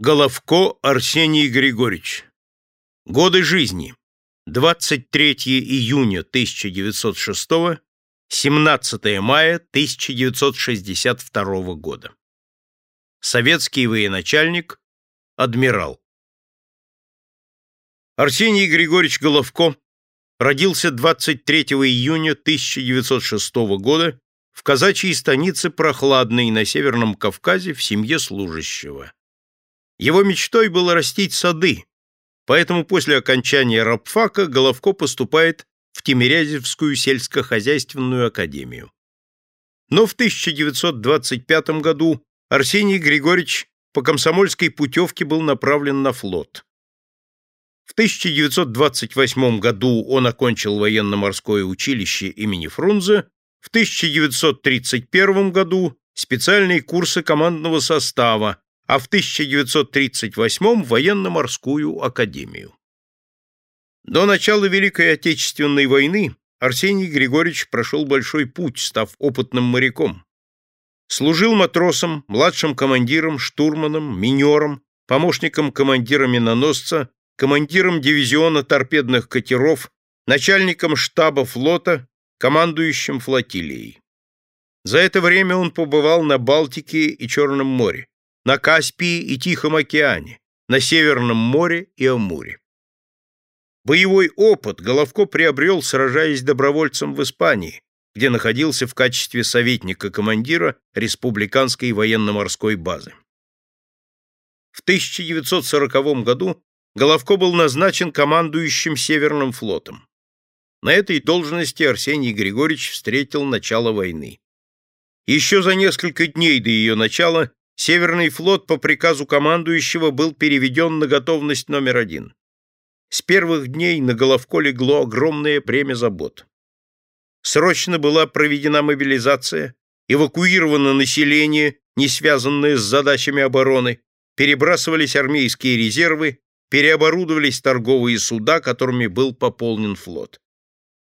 Головко Арсений Григорьевич. Годы жизни. 23 июня 1906, 17 мая 1962 года. Советский военачальник, адмирал. Арсений Григорьевич Головко родился 23 июня 1906 года в казачьей станице Прохладной на Северном Кавказе в семье служащего. Его мечтой было растить сады, поэтому после окончания рабфака Головко поступает в Тимирязевскую сельскохозяйственную академию. Но в 1925 году Арсений Григорьевич по комсомольской путевке был направлен на флот. В 1928 году он окончил военно-морское училище имени Фрунзе в 1931 году специальные курсы командного состава, а в 1938 военно-морскую академию. До начала Великой Отечественной войны Арсений Григорьевич прошел большой путь, став опытным моряком. Служил матросом, младшим командиром, штурманом, минером, помощником командира миноносца, командиром дивизиона торпедных катеров, начальником штаба флота, командующим флотилией. За это время он побывал на Балтике и Черном море, на Каспии и Тихом океане, на Северном море и Амуре. Боевой опыт Головко приобрел, сражаясь добровольцем в Испании, где находился в качестве советника-командира республиканской военно-морской базы. В 1940 году Головко был назначен командующим Северным флотом. На этой должности Арсений Григорьевич встретил начало войны. Еще за несколько дней до ее начала Северный флот по приказу командующего был переведен на готовность номер один. С первых дней на Головко легло огромное бремя забот. Срочно была проведена мобилизация, эвакуировано население, не связанное с задачами обороны, перебрасывались армейские резервы, переоборудовались торговые суда, которыми был пополнен флот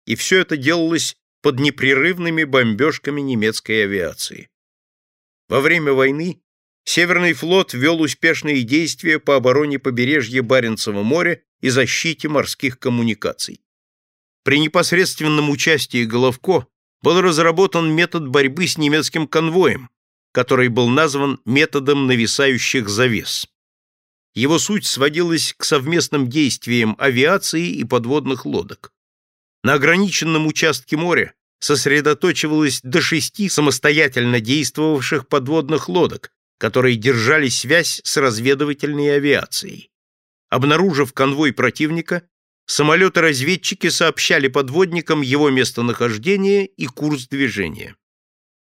и все это делалось под непрерывными бомбежками немецкой авиации. Во время войны Северный флот вел успешные действия по обороне побережья Баренцева моря и защите морских коммуникаций. При непосредственном участии Головко был разработан метод борьбы с немецким конвоем, который был назван методом нависающих завес. Его суть сводилась к совместным действиям авиации и подводных лодок. На ограниченном участке моря сосредоточивалось до шести самостоятельно действовавших подводных лодок, которые держали связь с разведывательной авиацией. Обнаружив конвой противника, самолеты-разведчики сообщали подводникам его местонахождение и курс движения.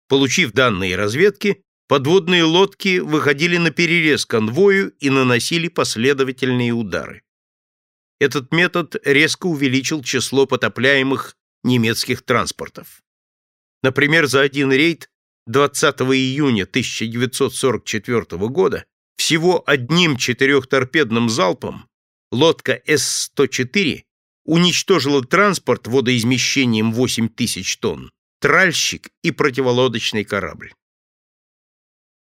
Получив данные разведки, подводные лодки выходили на перерез конвою и наносили последовательные удары. Этот метод резко увеличил число потопляемых немецких транспортов. Например, за один рейд 20 июня 1944 года всего одним четырехторпедным залпом лодка С-104 уничтожила транспорт водоизмещением 8 тысяч тонн, тральщик и противолодочный корабль.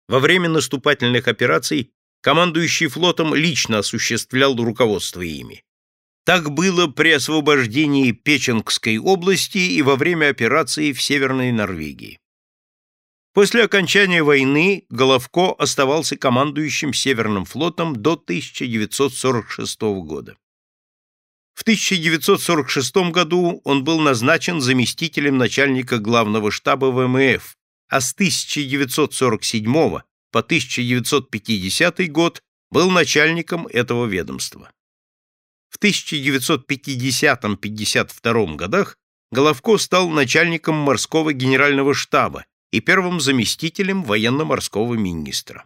Во время наступательных операций командующий флотом лично осуществлял руководство ими. Так было при освобождении Печенгской области и во время операции в Северной Норвегии. После окончания войны Головко оставался командующим Северным флотом до 1946 года. В 1946 году он был назначен заместителем начальника главного штаба ВМФ, а с 1947 по 1950 год был начальником этого ведомства. В 1950-52 годах Головко стал начальником морского генерального штаба и первым заместителем военно-морского министра.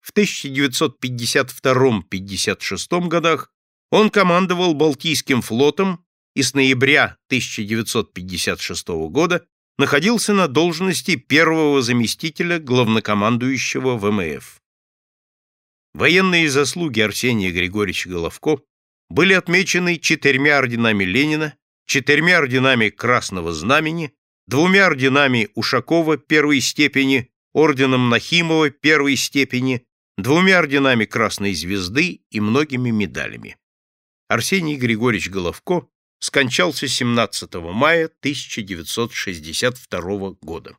В 1952-56 годах он командовал Балтийским флотом и с ноября 1956 года находился на должности первого заместителя главнокомандующего ВМФ. Военные заслуги Арсения Григорьевича Головко были отмечены четырьмя орденами Ленина, четырьмя орденами Красного Знамени, двумя орденами Ушакова первой степени, орденом Нахимова первой степени, двумя орденами Красной Звезды и многими медалями. Арсений Григорьевич Головко скончался 17 мая 1962 года.